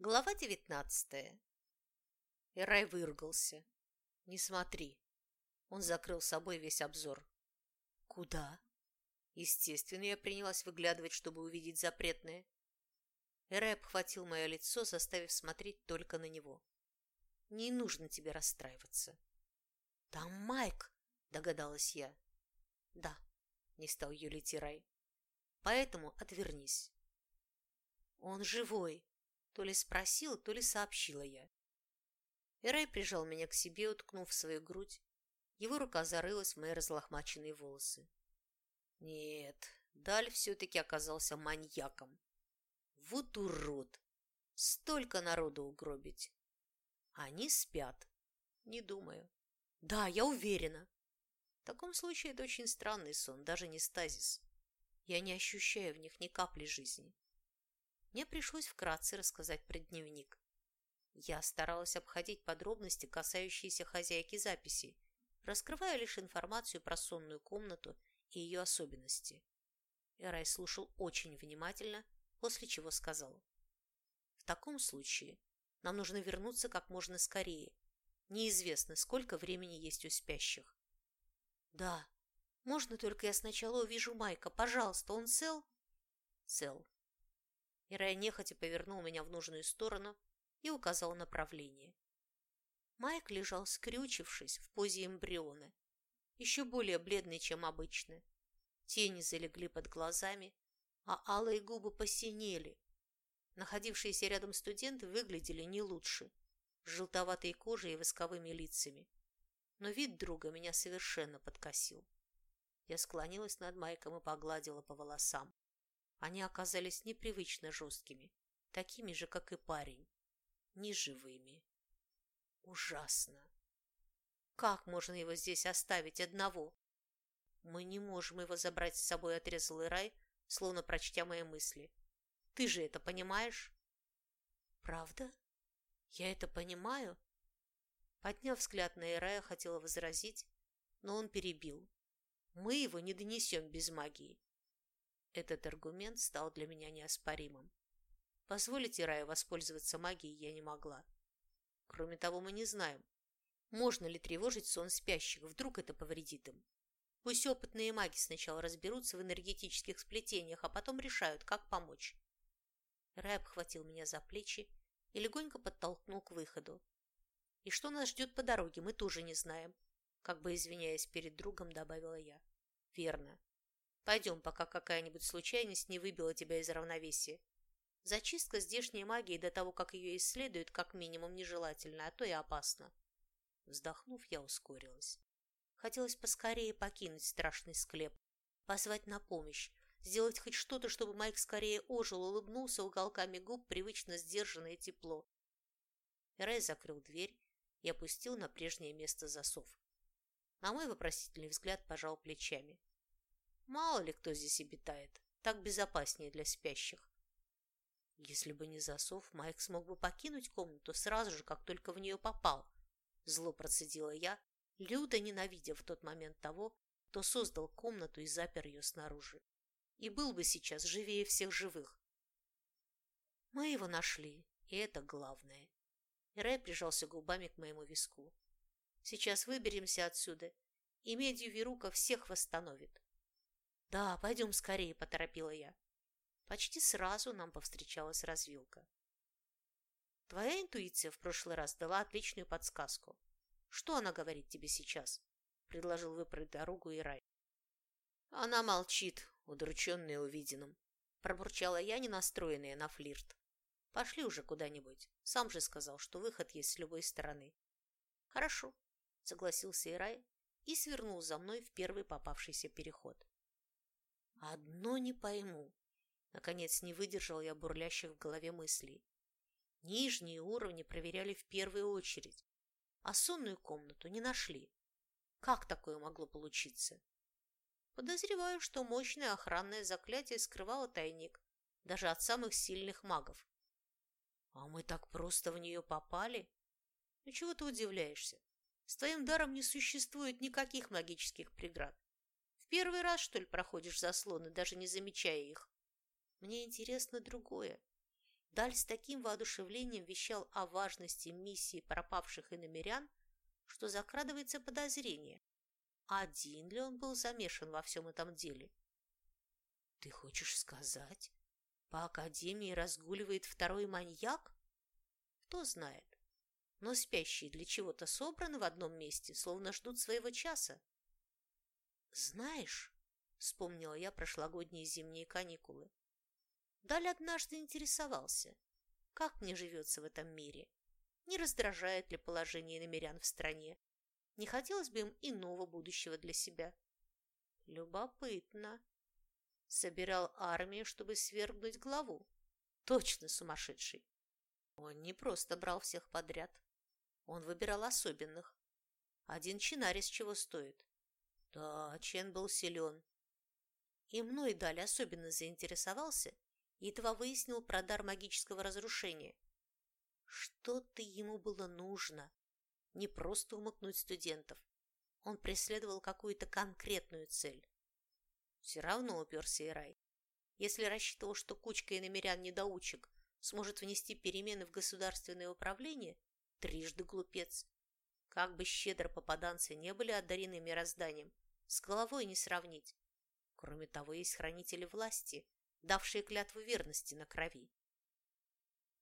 Глава девятнадцатая. Ирай выругался. «Не смотри». Он закрыл собой весь обзор. «Куда?» Естественно, я принялась выглядывать, чтобы увидеть запретное. Эрай обхватил мое лицо, заставив смотреть только на него. «Не нужно тебе расстраиваться». «Там Майк!» – догадалась я. «Да», – не стал юлить Ирай. «Поэтому отвернись». «Он живой!» То ли спросила, то ли сообщила я. Ирай прижал меня к себе, уткнув свою грудь. Его рука зарылась в мои разлохмаченные волосы. Нет, Даль все-таки оказался маньяком. Вот урод! Столько народу угробить. Они спят. Не думаю. Да, я уверена. В таком случае это очень странный сон, даже не стазис. Я не ощущаю в них ни капли жизни. Мне пришлось вкратце рассказать про дневник. Я старалась обходить подробности, касающиеся хозяйки записей, раскрывая лишь информацию про сонную комнату и ее особенности. Эрай слушал очень внимательно, после чего сказал. В таком случае нам нужно вернуться как можно скорее. Неизвестно, сколько времени есть у спящих. Да, можно только я сначала увижу Майка. Пожалуйста, он цел? Цел. Ирай нехотя повернул меня в нужную сторону и указал направление. Майк лежал скрючившись в позе эмбриона, еще более бледный, чем обычно. Тени залегли под глазами, а алые губы посинели. Находившиеся рядом студенты выглядели не лучше, с желтоватой кожей и восковыми лицами. Но вид друга меня совершенно подкосил. Я склонилась над Майком и погладила по волосам. Они оказались непривычно жесткими, такими же, как и парень, неживыми. Ужасно. Как можно его здесь оставить одного? Мы не можем его забрать с собой, отрезал Ирай, словно прочтя мои мысли. Ты же это понимаешь? Правда? Я это понимаю? Подняв взгляд на Ирая, хотела возразить, но он перебил. Мы его не донесем без магии. Этот аргумент стал для меня неоспоримым. Позволить Ираю воспользоваться магией я не могла. Кроме того, мы не знаем, можно ли тревожить сон спящих, вдруг это повредит им. Пусть опытные маги сначала разберутся в энергетических сплетениях, а потом решают, как помочь. Рай обхватил меня за плечи и легонько подтолкнул к выходу. И что нас ждет по дороге, мы тоже не знаем. Как бы извиняясь перед другом, добавила я. Верно. Пойдем, пока какая-нибудь случайность не выбила тебя из равновесия. Зачистка здешней магии до того, как ее исследуют, как минимум нежелательно, а то и опасно. Вздохнув, я ускорилась. Хотелось поскорее покинуть страшный склеп, позвать на помощь, сделать хоть что-то, чтобы Майк скорее ожил, улыбнулся уголками губ, привычно сдержанное тепло. Рэй закрыл дверь и опустил на прежнее место засов. На мой вопросительный взгляд пожал плечами. Мало ли кто здесь обитает. Так безопаснее для спящих. Если бы не засов, Майк смог бы покинуть комнату сразу же, как только в нее попал. Зло процедила я, люто ненавидя в тот момент того, кто создал комнату и запер ее снаружи. И был бы сейчас живее всех живых. Мы его нашли, и это главное. Рэй прижался губами к моему виску. Сейчас выберемся отсюда, и медью Верука всех восстановит. «Да, пойдем скорее», – поторопила я. Почти сразу нам повстречалась развилка. Твоя интуиция в прошлый раз дала отличную подсказку. Что она говорит тебе сейчас? Предложил выбрать дорогу и рай. Она молчит, удрученная увиденным. Пробурчала я, не настроенная на флирт. Пошли уже куда-нибудь. Сам же сказал, что выход есть с любой стороны. Хорошо, согласился Ирай и свернул за мной в первый попавшийся переход. Одно не пойму. Наконец не выдержал я бурлящих в голове мыслей. Нижние уровни проверяли в первую очередь, а сонную комнату не нашли. Как такое могло получиться? Подозреваю, что мощное охранное заклятие скрывало тайник даже от самых сильных магов. А мы так просто в нее попали? Ну чего ты удивляешься? С твоим даром не существует никаких магических преград первый раз, что ли, проходишь заслоны, даже не замечая их? Мне интересно другое. Даль с таким воодушевлением вещал о важности миссии пропавших иномерян, что закрадывается подозрение, один ли он был замешан во всем этом деле. Ты хочешь сказать, по Академии разгуливает второй маньяк? Кто знает. Но спящие для чего-то собраны в одном месте, словно ждут своего часа. Знаешь, вспомнила я прошлогодние зимние каникулы. Даль однажды интересовался, как мне живется в этом мире, не раздражает ли положение намерян в стране, не хотелось бы им иного будущего для себя. Любопытно. Собирал армию, чтобы свергнуть главу. Точно сумасшедший. Он не просто брал всех подряд. Он выбирал особенных. Один чинарис чего стоит. Да, Чен был силен. И мной Даль особенно заинтересовался, едва выяснил про дар магического разрушения. Что-то ему было нужно. Не просто умыкнуть студентов. Он преследовал какую-то конкретную цель. Все равно уперся и рай. Если рассчитывал, что кучка иномерян-недоучек сможет внести перемены в государственное управление, трижды глупец. Как бы щедро попаданцы не были одарены мирозданием, с головой не сравнить. Кроме того, есть хранители власти, давшие клятву верности на крови.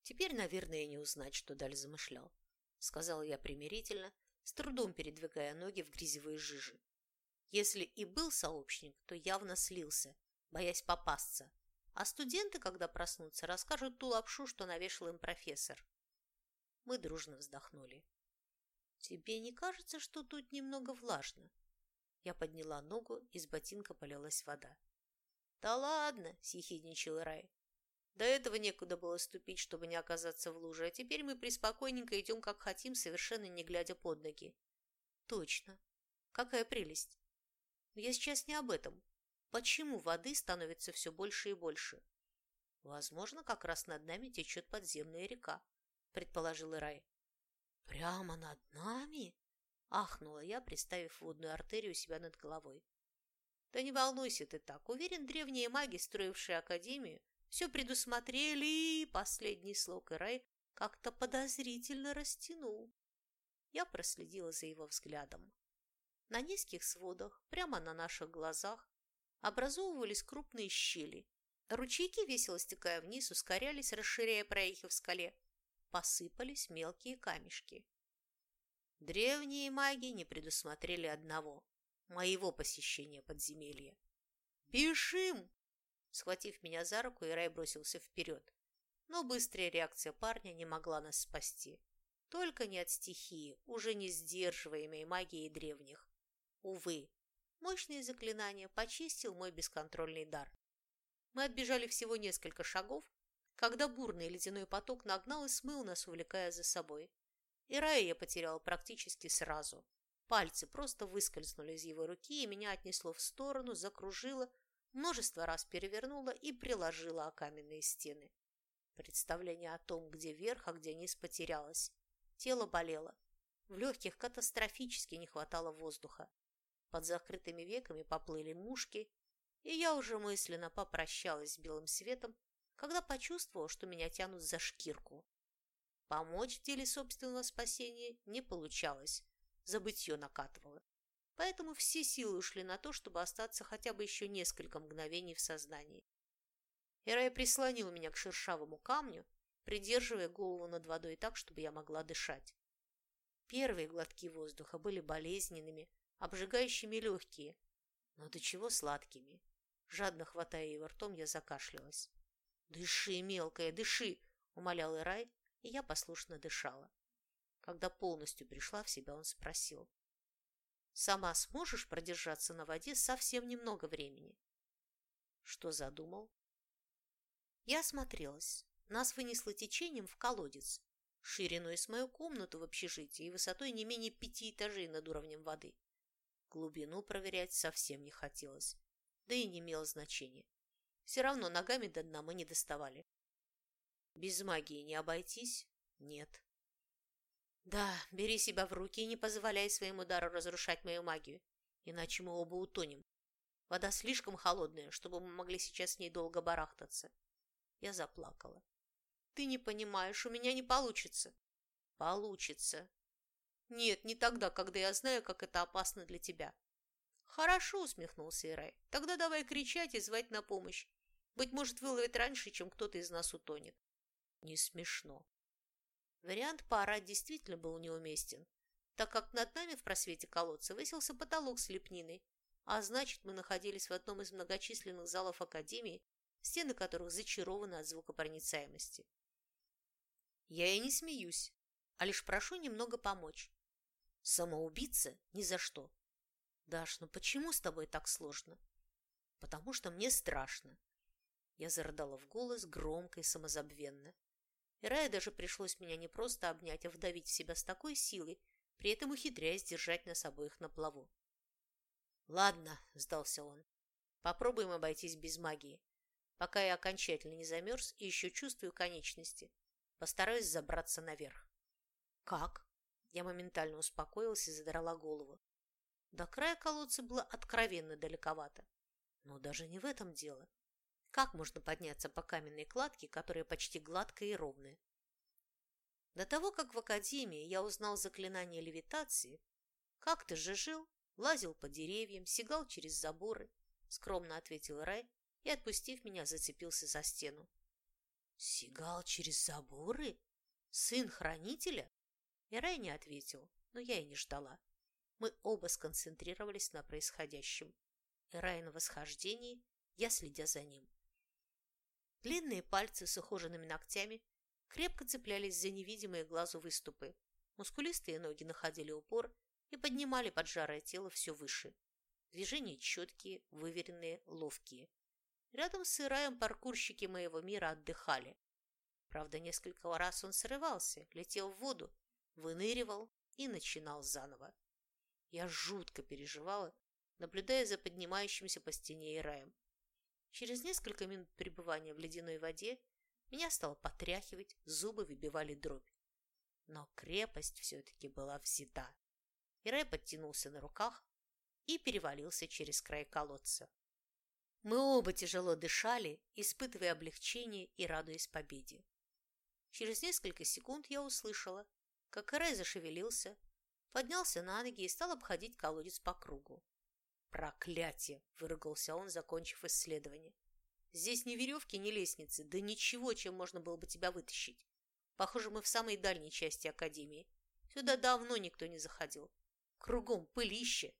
Теперь, наверное, не узнать, что Даль замышлял, сказала я примирительно, с трудом передвигая ноги в грязевые жижи. Если и был сообщник, то явно слился, боясь попасться, а студенты, когда проснутся, расскажут ту лапшу, что навешал им профессор. Мы дружно вздохнули. «Тебе не кажется, что тут немного влажно?» Я подняла ногу, из ботинка полилась вода. «Да ладно!» – съехидничал Рай. «До этого некуда было ступить, чтобы не оказаться в луже, а теперь мы приспокойненько идем, как хотим, совершенно не глядя под ноги». «Точно! Какая прелесть! Но я сейчас не об этом. Почему воды становится все больше и больше?» «Возможно, как раз над нами течет подземная река», – предположил Рай. «Прямо над нами?» Ахнула я, приставив водную артерию у себя над головой. Да не волнуйся ты так. Уверен, древние маги, строившие Академию, все предусмотрели, и последний слог Ирай как-то подозрительно растянул. Я проследила за его взглядом. На низких сводах, прямо на наших глазах, образовывались крупные щели. Ручейки, весело стекая вниз, ускорялись, расширяя проехи в скале. Посыпались мелкие камешки. Древние маги не предусмотрели одного – моего посещения подземелья. «Бежим!» Схватив меня за руку, Ирай бросился вперед. Но быстрая реакция парня не могла нас спасти. Только не от стихии, уже не сдерживаемой магией древних. Увы, мощное заклинание почистил мой бесконтрольный дар. Мы отбежали всего несколько шагов, когда бурный ледяной поток нагнал и смыл нас, увлекая за собой. И Рая я потерял практически сразу. Пальцы просто выскользнули из его руки, и меня отнесло в сторону, закружило, множество раз перевернуло и приложило о каменные стены. Представление о том, где верх, а где низ, потерялось. Тело болело. В легких катастрофически не хватало воздуха. Под закрытыми веками поплыли мушки, и я уже мысленно попрощалась с белым светом, когда почувствовала, что меня тянут за шкирку. Помочь в деле собственного спасения не получалось, забытье накатывало. Поэтому все силы ушли на то, чтобы остаться хотя бы еще несколько мгновений в сознании. Ирай прислонил меня к шершавому камню, придерживая голову над водой так, чтобы я могла дышать. Первые глотки воздуха были болезненными, обжигающими легкие, но до чего сладкими. Жадно хватая его ртом, я закашлялась. «Дыши, мелкая, дыши!» — умолял Ирай, и я послушно дышала. Когда полностью пришла в себя, он спросил. «Сама сможешь продержаться на воде совсем немного времени?» Что задумал? Я осмотрелась. Нас вынесло течением в колодец, шириной с мою комнату в общежитии и высотой не менее пяти этажей над уровнем воды. Глубину проверять совсем не хотелось, да и не имело значения. Все равно ногами до дна мы не доставали. Без магии не обойтись? Нет. Да, бери себя в руки и не позволяй своему дару разрушать мою магию, иначе мы оба утонем. Вода слишком холодная, чтобы мы могли сейчас с ней долго барахтаться. Я заплакала. Ты не понимаешь, у меня не получится. Получится. Нет, не тогда, когда я знаю, как это опасно для тебя. Хорошо, усмехнулся Ирай. Тогда давай кричать и звать на помощь. Быть может, выловит раньше, чем кто-то из нас утонет. Не смешно. Вариант поорать действительно был неуместен, так как над нами в просвете колодца высился потолок с лепниной, а значит, мы находились в одном из многочисленных залов Академии, стены которых зачарованы от звукопроницаемости. Я и не смеюсь, а лишь прошу немного помочь. Самоубийца ни за что. Даш, ну почему с тобой так сложно? Потому что мне страшно. Я зарыдала в голос громко и самозабвенно. И Рае даже пришлось меня не просто обнять, а вдавить в себя с такой силой, при этом ухитряясь держать нас обоих на плаву. «Ладно», — сдался он, — «попробуем обойтись без магии. Пока я окончательно не замерз и еще чувствую конечности, постараюсь забраться наверх». «Как?» Я моментально успокоилась и задрала голову. До края колодца было откровенно далековато. Но даже не в этом дело. Как можно подняться по каменной кладке, которая почти гладкая и ровная? До того, как в академии я узнал заклинание левитации, как ты же жил, лазил по деревьям, сигал через заборы, скромно ответил Рай и, отпустив меня, зацепился за стену. Сигал через заборы? Сын хранителя? И Рай не ответил, но я и не ждала. Мы оба сконцентрировались на происходящем. И Рай на восхождении, я следя за ним. Длинные пальцы с ухоженными ногтями крепко цеплялись за невидимые глазу выступы. Мускулистые ноги находили упор и поднимали поджарое тело все выше. Движения четкие, выверенные, ловкие. Рядом с Ираем паркурщики моего мира отдыхали. Правда, несколько раз он срывался, летел в воду, выныривал и начинал заново. Я жутко переживала, наблюдая за поднимающимся по стене Ираем. Через несколько минут пребывания в ледяной воде меня стало потряхивать, зубы выбивали дробь. Но крепость все-таки была взята. Ирай подтянулся на руках и перевалился через край колодца. Мы оба тяжело дышали, испытывая облегчение и радуясь победе. Через несколько секунд я услышала, как Ирай зашевелился, поднялся на ноги и стал обходить колодец по кругу. «Проклятие!» – выругался он, закончив исследование. «Здесь ни веревки, ни лестницы, да ничего, чем можно было бы тебя вытащить. Похоже, мы в самой дальней части Академии. Сюда давно никто не заходил. Кругом пылище!»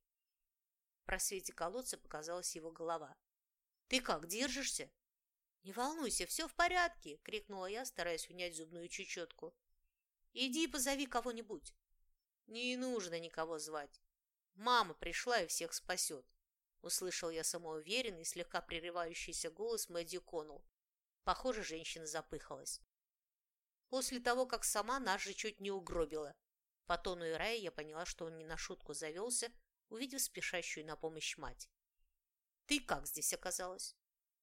В просвете колодца показалась его голова. «Ты как, держишься?» «Не волнуйся, все в порядке!» – крикнула я, стараясь унять зубную чечетку. «Иди и позови кого-нибудь!» «Не нужно никого звать. Мама пришла и всех спасет. Услышал я самоуверенный, слегка прерывающийся голос Мэдди Коннелл. Похоже, женщина запыхалась. После того, как сама нас же чуть не угробила. По тону Ирая я поняла, что он не на шутку завелся, увидев спешащую на помощь мать. «Ты как здесь оказалась?»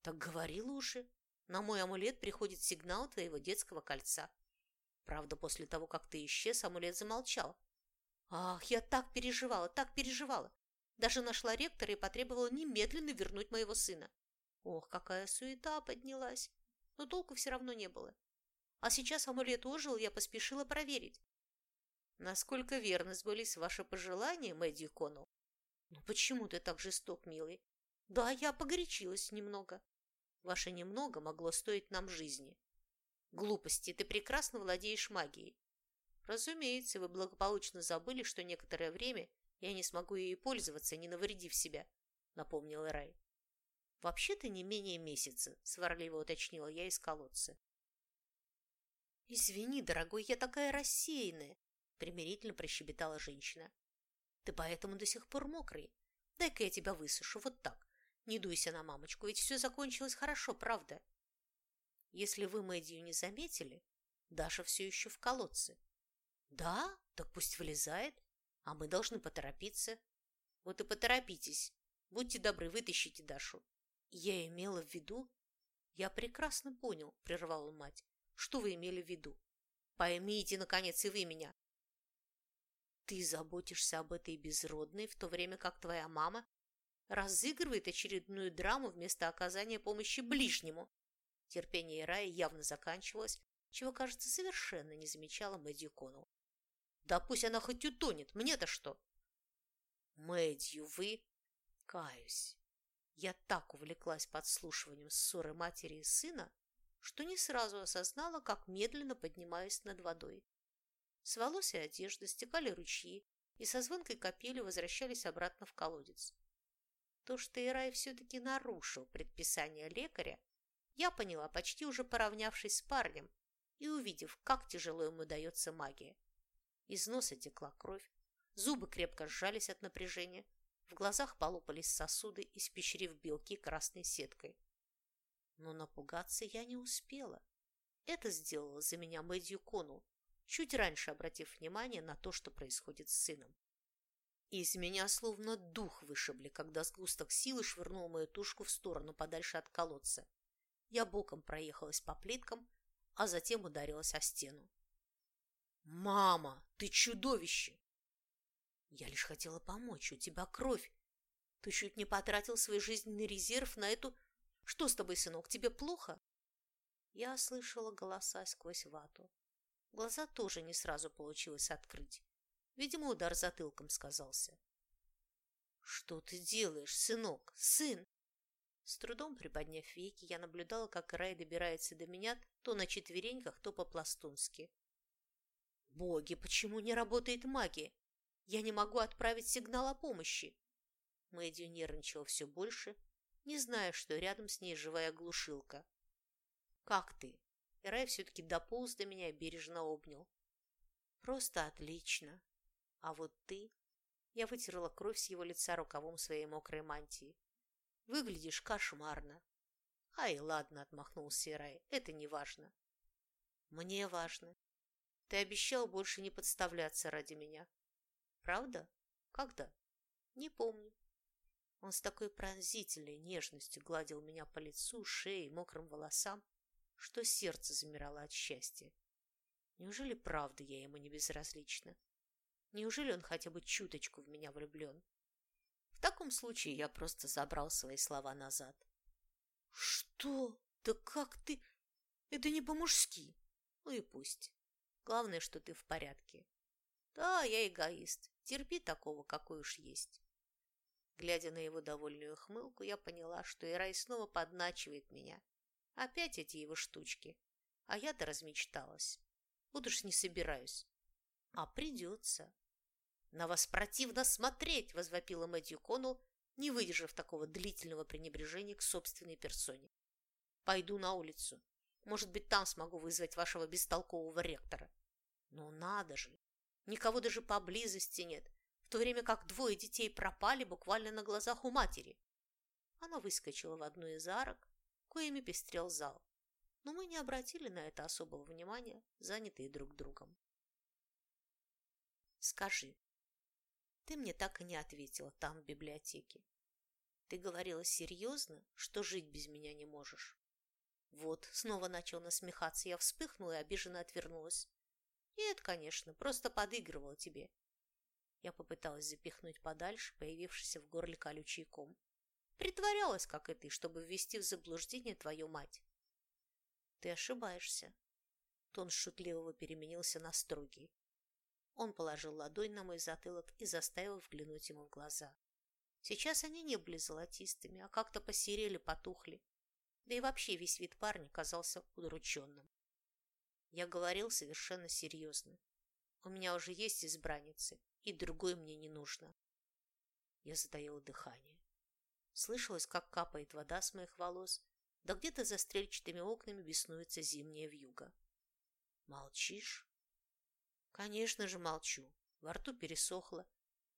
«Так говорила уже. На мой амулет приходит сигнал твоего детского кольца. Правда, после того, как ты исчез, амулет замолчал, Ах, я так переживала, так переживала. Даже нашла ректора и потребовала немедленно вернуть моего сына. Ох, какая суета поднялась. Но толку все равно не было. А сейчас амулет ожил, я поспешила проверить. Насколько верно сбылись ваши пожелания, Мэдди Коннелл? Ну почему ты так жесток, милый? Да, я погорячилась немного. Ваше немного могло стоить нам жизни. Глупости, ты прекрасно владеешь магией. Разумеется, вы благополучно забыли, что некоторое время я не смогу ей пользоваться, не навредив себя, напомнил Рай. Вообще-то не менее месяца, сварливо уточнила я из колодца. Извини, дорогой, я такая рассеянная, примирительно прощебетала женщина. Ты поэтому до сих пор мокрый. Дай-ка я тебя высушу, вот так. Не дуйся на мамочку, ведь все закончилось хорошо, правда? Если вы Мэддию не заметили, Даша все еще в колодце. Да, так пусть вылезает, а мы должны поторопиться. Вот и поторопитесь. Будьте добры, вытащите Дашу. Я имела в виду... Я прекрасно понял, прервала мать. Что вы имели в виду? Поймите, наконец, и вы меня. Ты заботишься об этой безродной, в то время как твоя мама разыгрывает очередную драму вместо оказания помощи ближнему. Терпение Рая явно заканчивалось, чего, кажется, совершенно не замечала Мэдью Коннелл. «Да пусть она хоть утонет, мне-то что?» «Мэдью, вы...» «Каюсь. Я так увлеклась подслушиванием ссоры матери и сына, что не сразу осознала, как медленно поднимаюсь над водой. С волос и одежды стекали ручьи, и со звонкой капели возвращались обратно в колодец. То, что Ирай все-таки нарушил предписание лекаря, я поняла, почти уже поравнявшись с парнем и увидев, как тяжело ему дается магия. Из носа текла кровь, зубы крепко сжались от напряжения, в глазах полопались сосуды, испещрив белки красной сеткой. Но напугаться я не успела. Это сделала за меня Мэдью Кону, чуть раньше обратив внимание на то, что происходит с сыном. Из меня словно дух вышибли, когда сгусток силы швырнул мою тушку в сторону подальше от колодца. Я боком проехалась по плиткам, а затем ударилась о стену. «Мама, ты чудовище!» «Я лишь хотела помочь, у тебя кровь. Ты чуть не потратил свой жизненный резерв на эту... Что с тобой, сынок, тебе плохо?» Я слышала голоса сквозь вату. Глаза тоже не сразу получилось открыть. Видимо, удар затылком сказался. «Что ты делаешь, сынок? Сын!» С трудом приподняв веки, я наблюдала, как Рай добирается до меня то на четвереньках, то по-пластунски. «Боги, почему не работает магия? Я не могу отправить сигнал о помощи!» Мэдью нервничала все больше, не зная, что рядом с ней живая глушилка. «Как ты?» И Рай все-таки дополз до меня и бережно обнял. «Просто отлично. А вот ты...» Я вытерла кровь с его лица рукавом своей мокрой мантии. Выглядишь кошмарно. Ай, ладно, отмахнулся Ирай, это не важно. Мне важно. Ты обещал больше не подставляться ради меня. Правда? Когда? Не помню. Он с такой пронзительной нежностью гладил меня по лицу, шее, мокрым волосам, что сердце замирало от счастья. Неужели правда я ему не безразлична? Неужели он хотя бы чуточку в меня влюблен? В таком случае я просто забрал свои слова назад. «Что? Да как ты? Это не по-мужски!» «Ну и пусть. Главное, что ты в порядке. Да, я эгоист. Терпи такого, какой уж есть». Глядя на его довольную хмылку, я поняла, что Ирай снова подначивает меня. Опять эти его штучки. А я-то размечталась. Уж не собираюсь. А придется. «На вас противно смотреть!» – возвопила Мэтью Коннелл, не выдержав такого длительного пренебрежения к собственной персоне. «Пойду на улицу. Может быть, там смогу вызвать вашего бестолкового ректора. Но надо же! Никого даже поблизости нет, в то время как двое детей пропали буквально на глазах у матери». Она выскочила в одну из арок, коими пестрел зал. Но мы не обратили на это особого внимания, занятые друг другом. «Скажи, ты мне так и не ответила там, в библиотеке. Ты говорила серьезно, что жить без меня не можешь? Вот, снова начал насмехаться. Я вспыхнула и обиженно отвернулась. Нет, конечно, просто подыгрывала тебе. Я попыталась запихнуть подальше появившийся в горле колючий ком. Притворялась, как и ты, чтобы ввести в заблуждение твою мать. Ты ошибаешься. Тон шутливого переменился на строгий. Он положил ладонь на мой затылок и заставил взглянуть ему в глаза. Сейчас они не были золотистыми, а как-то посерели, потухли. Да и вообще весь вид парня казался удрученным. Я говорил совершенно серьезно. У меня уже есть избранницы, и другой мне не нужно. Я затаила дыхание. Слышалось, как капает вода с моих волос, да где-то за стрельчатыми окнами беснуется зимняя вьюга. «Молчишь?» Конечно же, молчу. Во рту пересохло,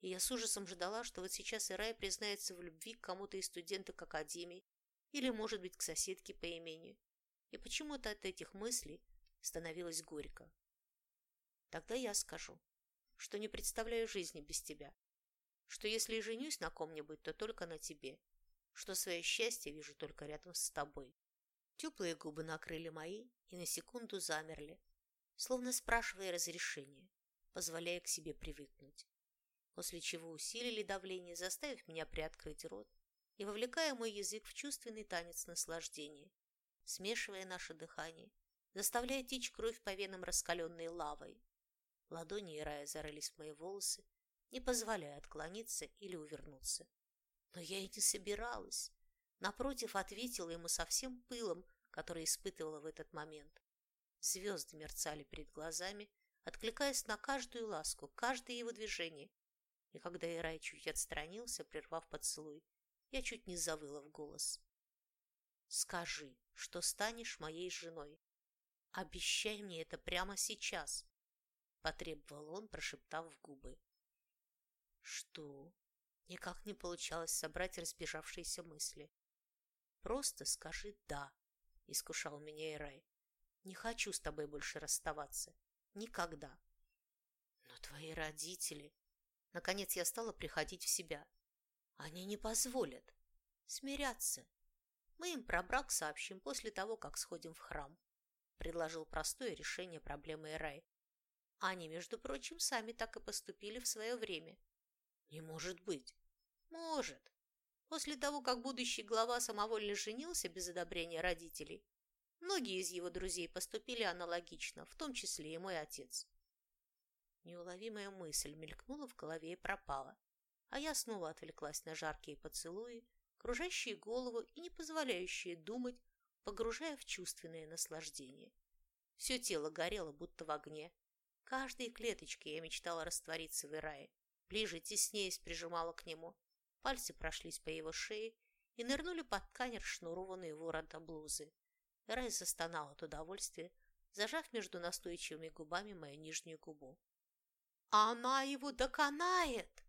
и я с ужасом ждала, что вот сейчас Ирай признается в любви к кому-то из студенток академии или, может быть, к соседке по имени. И почему-то от этих мыслей становилось горько. Тогда я скажу, что не представляю жизни без тебя, что если и женюсь на ком-нибудь, то только на тебе, что свое счастье вижу только рядом с тобой. Теплые губы накрыли мои и на секунду замерли, словно спрашивая разрешения, позволяя к себе привыкнуть. После чего усилили давление, заставив меня приоткрыть рот и вовлекая мой язык в чувственный танец наслаждения, смешивая наше дыхание, заставляя течь кровь по венам раскаленной лавой. Ладони Ирая зарылись в мои волосы, не позволяя отклониться или увернуться. Но я и не собиралась. Напротив, ответила ему со всем пылом, который испытывала в этот момент. Звезды мерцали перед глазами, откликаясь на каждую ласку, каждое его движение. И когда Ирай чуть отстранился, прервав поцелуй, я чуть не завыла в голос. «Скажи, что станешь моей женой. Обещай мне это прямо сейчас!» Потребовал он, прошептав в губы. «Что?» Никак не получалось собрать разбежавшиеся мысли. «Просто скажи «да», — искушал меня Ирай. «Не хочу с тобой больше расставаться. Никогда». «Но твои родители...» Наконец я стала приходить в себя. «Они не позволят. Смиряться. Мы им про брак сообщим после того, как сходим в храм», — предложил простое решение проблемы Ирай. Они, между прочим, сами так и поступили в свое время. Не может быть. Может. После того, как будущий глава самовольно женился без одобрения родителей, многие из его друзей поступили аналогично, в том числе и мой отец. Неуловимая мысль мелькнула в голове и пропала, а я снова отвлеклась на жаркие поцелуи, кружащие голову и не позволяющие думать, погружая в чувственное наслаждение. Все тело горело, будто в огне. Каждой клеточкой я мечтала раствориться в Ирае, ближе, теснее прижимала к нему, Пальцы прошлись по его шее и нырнули под ткань, расшнурованные ворота блузы. Рай застонал от удовольствия, зажав между настойчивыми губами мою нижнюю губу. «Она его доконает!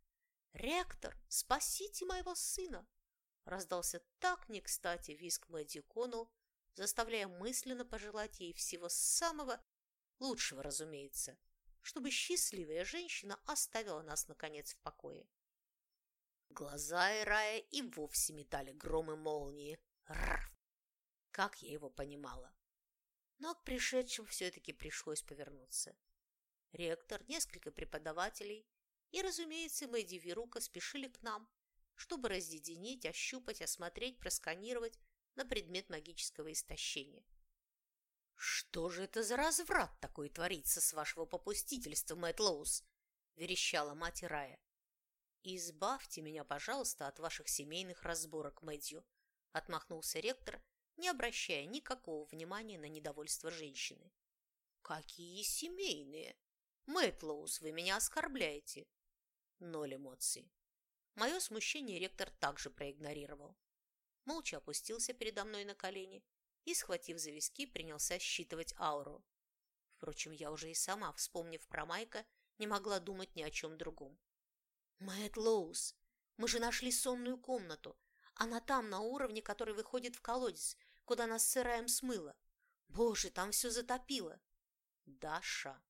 Ректор, спасите моего сына!» Раздался так не кстати визг Мэдди Коннелл, заставляя мысленно пожелать ей всего самого лучшего, разумеется, чтобы счастливая женщина оставила нас, наконец, в покое. Глаза Эрая и вовсе метали громы молнии. Рррр! Как я его понимала. Но к пришедшим все-таки пришлось повернуться. Ректор, несколько преподавателей и, разумеется, Мэдди Верука спешили к нам, чтобы разъединить, ощупать, осмотреть, просканировать на предмет магического истощения. «Что же это за разврат такой творится с вашего попустительства, Мэтт Лоус?» – верещала мать Рая. «Избавьте меня, пожалуйста, от ваших семейных разборок, Мэдью», – отмахнулся ректор, не обращая никакого внимания на недовольство женщины. «Какие семейные? Мэтлоус, вы меня оскорбляете!» Ноль эмоций. Мое смущение ректор также проигнорировал. Молча опустился передо мной на колени и, схватив за виски, принялся считывать ауру. Впрочем, я уже и сама, вспомнив про Майка, не могла думать ни о чем другом. Мэтт Лоус, мы же нашли сонную комнату. Она там, на уровне, который выходит в колодец, куда нас сыраем смыло. Боже, там все затопило. Даша,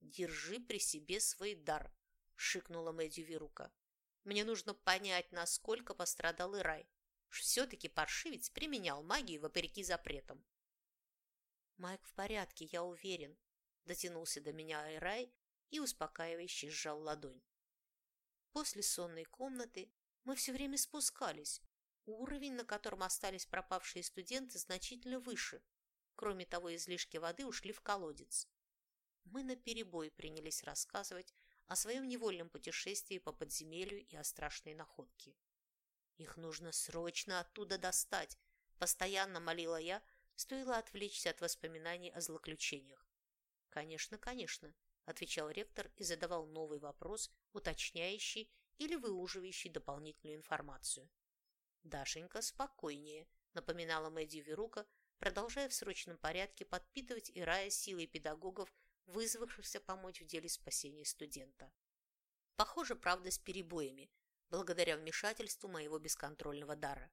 держи при себе свой дар, шикнула Мэдди Вирука. Мне нужно понять, насколько пострадал Ирай. Все-таки паршивец применял магию вопреки запретам. Майк в порядке, я уверен. Дотянулся до меня Айрай и успокаивающе сжал ладонь. После сонной комнаты мы все время спускались. Уровень, на котором остались пропавшие студенты, значительно выше. Кроме того, излишки воды ушли в колодец. Мы наперебой принялись рассказывать о своем невольном путешествии по подземелью и о страшной находке. «Их нужно срочно оттуда достать!» – постоянно молила я, стоило отвлечься от воспоминаний о злоключениях. «Конечно, конечно», отвечал ректор и задавал новый вопрос, уточняющий или выуживающий дополнительную информацию. «Дашенька, спокойнее», – напоминала Мэдди Верука, продолжая в срочном порядке подпитывать Ирая силой педагогов, вызвавшихся помочь в деле спасения студента. Похоже, правда, с перебоями, благодаря вмешательству моего бесконтрольного дара.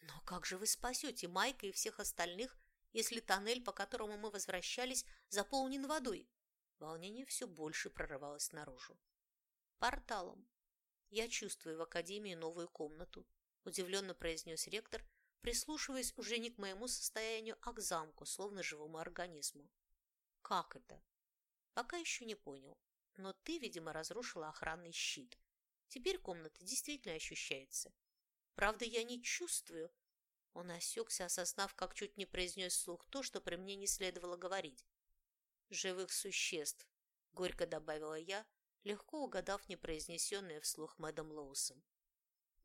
«Но как же вы спасете Майка и всех остальных, если тоннель, по которому мы возвращались, заполнен водой?» Волнение все больше прорывалось наружу. «Порталом. Я чувствую в Академии новую комнату», – удивленно произнес ректор, прислушиваясь уже не к моему состоянию, а к замку, словно живому организму. «Как это?» «Пока еще не понял. Но ты, видимо, разрушила охранный щит. Теперь комната действительно ощущается. Правда, я не чувствую. Он осекся, осознав, как чуть не произнес вслух то, что при мне не следовало говорить. «Живых существ», — горько добавила я, легко угадав непроизнесенное вслух Мэдом Лоусом.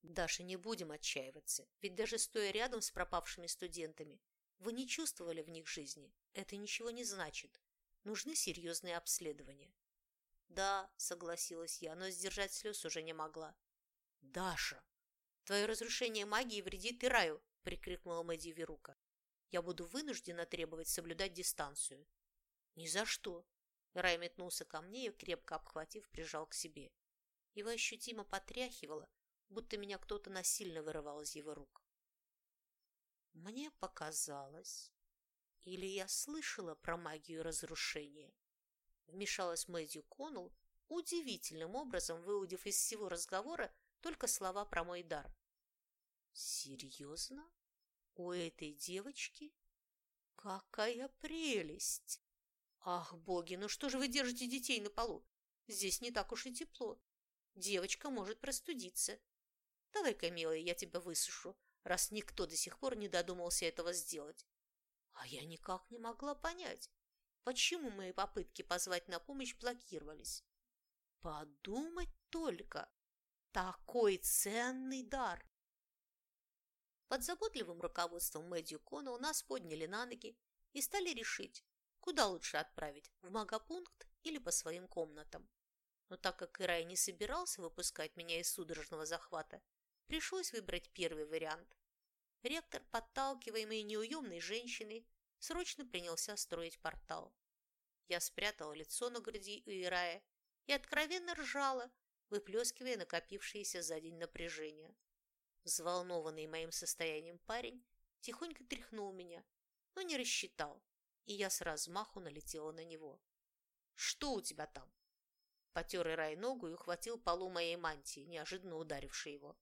«Даша, не будем отчаиваться, ведь даже стоя рядом с пропавшими студентами, вы не чувствовали в них жизни. Это ничего не значит. Нужны серьезные обследования». «Да», — согласилась я, но сдержать слез уже не могла. «Даша, твое разрушение магии вредит и раю», — прикрикнула Мэдди Верука. «Я буду вынуждена требовать соблюдать дистанцию». «Ни за что», Рай метнулся ко мне и, крепко обхватив, прижал к себе. Его ощутимо потряхивало, будто меня кто-то насильно вырывал из его рук. Мне показалось, или я слышала про магию разрушения. Вмешалась Мэдью Коннелл, удивительным образом выудив из всего разговора только слова про мой дар. «Серьезно? У этой девочки? Какая прелесть!» Ах, боги, ну что же вы держите детей на полу? Здесь не так уж и тепло. Девочка может простудиться. Давай-ка, милая, я тебя высушу, раз никто до сих пор не додумался этого сделать. А я никак не могла понять, почему мои попытки позвать на помощь блокировались. Подумать только! Такой ценный дар! Под заботливым руководством Мэдью Кона у нас подняли на ноги и стали решить, Куда лучше отправить, в магопункт или по своим комнатам? Но так как Ирай не собирался выпускать меня из судорожного захвата, пришлось выбрать первый вариант. Ректор, подталкиваемый неуемной женщиной, срочно принялся строить портал. Я спрятала лицо на груди у Ирая и откровенно ржала, выплескивая накопившееся за день напряжение. Взволнованный моим состоянием парень тихонько тряхнул меня, но не рассчитал и я с размаху налетела на него. «Что у тебя там?» Потер Ирай ногу и ухватил полу моей мантии, неожиданно ударивший его.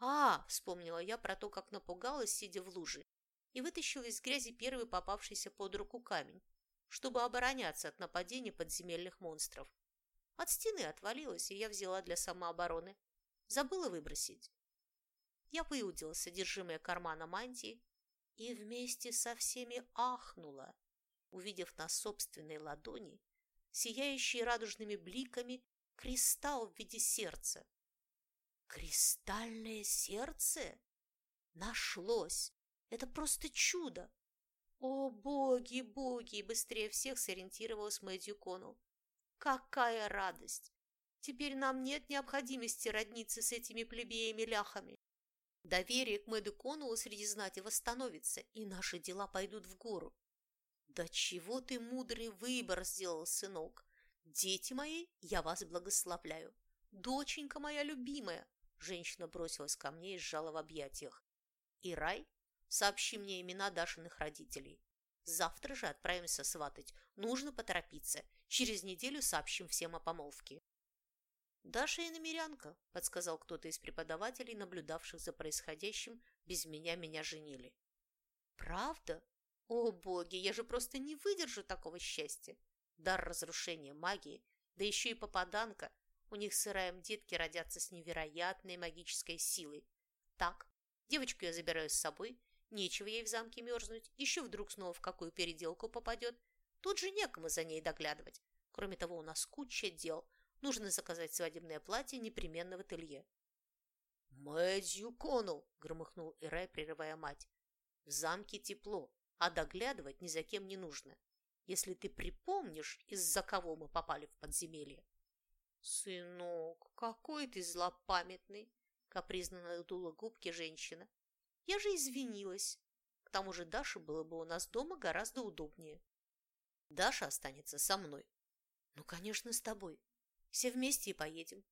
«А!» – вспомнила я про то, как напугалась, сидя в луже, и вытащила из грязи первый попавшийся под руку камень, чтобы обороняться от нападений подземельных монстров. От стены отвалилась, и я взяла для самообороны. Забыла выбросить. Я выудила содержимое кармана мантии и вместе со всеми ахнула, увидев на собственной ладони сияющий радужными бликами кристалл в виде сердца. Кристальное сердце? Нашлось! Это просто чудо! О, боги, боги! Быстрее всех сориентировалась Мэдью Коннелл. Какая радость! Теперь нам нет необходимости родниться с этими плебеями-ляхами. Доверие к Мэду Коннеллу среди знати восстановится, и наши дела пойдут в гору. Да чего ты мудрый выбор сделал, сынок? Дети мои, я вас благословляю. Доченька моя любимая, женщина бросилась ко мне и сжала в объятиях. И рай, сообщи мне имена Дашиных родителей. Завтра же отправимся сватать. Нужно поторопиться. Через неделю сообщим всем о помолвке. «Даша и намерянка», – подсказал кто-то из преподавателей, наблюдавших за происходящим, без меня меня женили. «Правда? О, боги, я же просто не выдержу такого счастья! Дар разрушения магии, да еще и попаданка. У них с Ираем детки родятся с невероятной магической силой. Так, девочку я забираю с собой, нечего ей в замке мерзнуть, еще вдруг снова в какую переделку попадет. Тут же некому за ней доглядывать. Кроме того, у нас куча дел – Нужно заказать свадебное платье непременно в ателье. «Мэдью Коннелл!» – громыхнул Ирай, прерывая мать. «В замке тепло, а доглядывать ни за кем не нужно, если ты припомнишь, из-за кого мы попали в подземелье». «Сынок, какой ты злопамятный!» – капризно надула губки женщина. «Я же извинилась. К тому же Даше было бы у нас дома гораздо удобнее». «Даша останется со мной». «Ну, конечно, с тобой. Все вместе и поедем.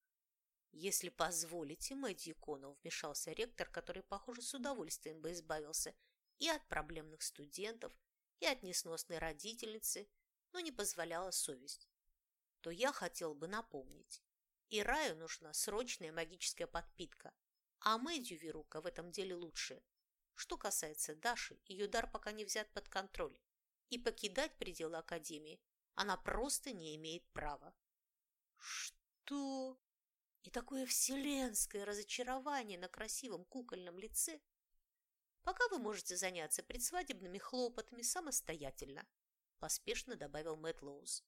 Если позволите, Мэдди Коннелл вмешался ректор, который, похоже, с удовольствием бы избавился и от проблемных студентов, и от несносной родительницы, но не позволяла совесть, то я хотел бы напомнить. И Раю нужна срочная магическая подпитка, а Мэдью Верука в этом деле лучше. Что касается Даши, ее дар пока не взят под контроль, и покидать пределы Академии она просто не имеет права. Что? И такое вселенское разочарование на красивом кукольном лице. Пока вы можете заняться предсвадебными хлопотами самостоятельно, поспешно добавил Мэтт Лоуз.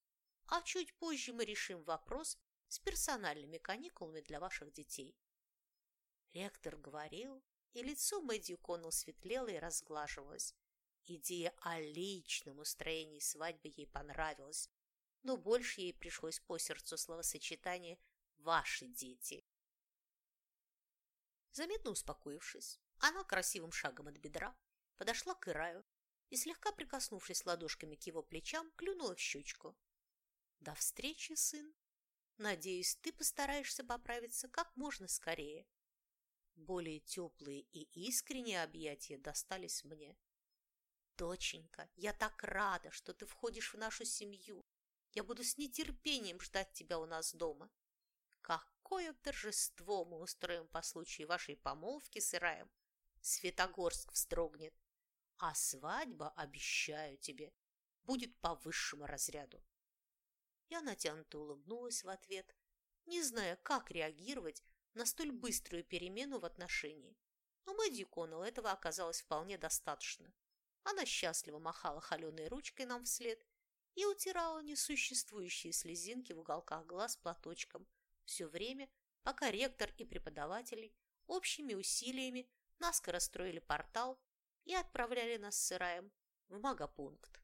А чуть позже мы решим вопрос с персональными каникулами для ваших детей. Ректор говорил, и лицо Мэдди Коннелл светлело и разглаживалось. Идея о личном устроении свадьбы ей понравилась, но больше ей пришлось по сердцу словосочетание «ваши дети». Заметно успокоившись, она красивым шагом от бедра подошла к Ираю и, слегка прикоснувшись ладошками к его плечам, клюнула в щечку. «До встречи, сын! Надеюсь, ты постараешься поправиться как можно скорее». Более теплые и искренние объятия достались мне. «Доченька, я так рада, что ты входишь в нашу семью. Я буду с нетерпением ждать тебя у нас дома. Какое торжество мы устроим по случаю вашей помолвки с Ираем! Светогорск вздрогнет. А свадьба, обещаю тебе, будет по высшему разряду. Я натянуто улыбнулась в ответ, не зная, как реагировать на столь быструю перемену в отношении. Но Мэдди Коннелл этого оказалось вполне достаточно. Она счастливо махала холеной ручкой нам вслед и утирала несуществующие слезинки в уголках глаз платочком все время, пока ректор и преподаватели общими усилиями наскоро строили портал и отправляли нас с Ираем в магопункт.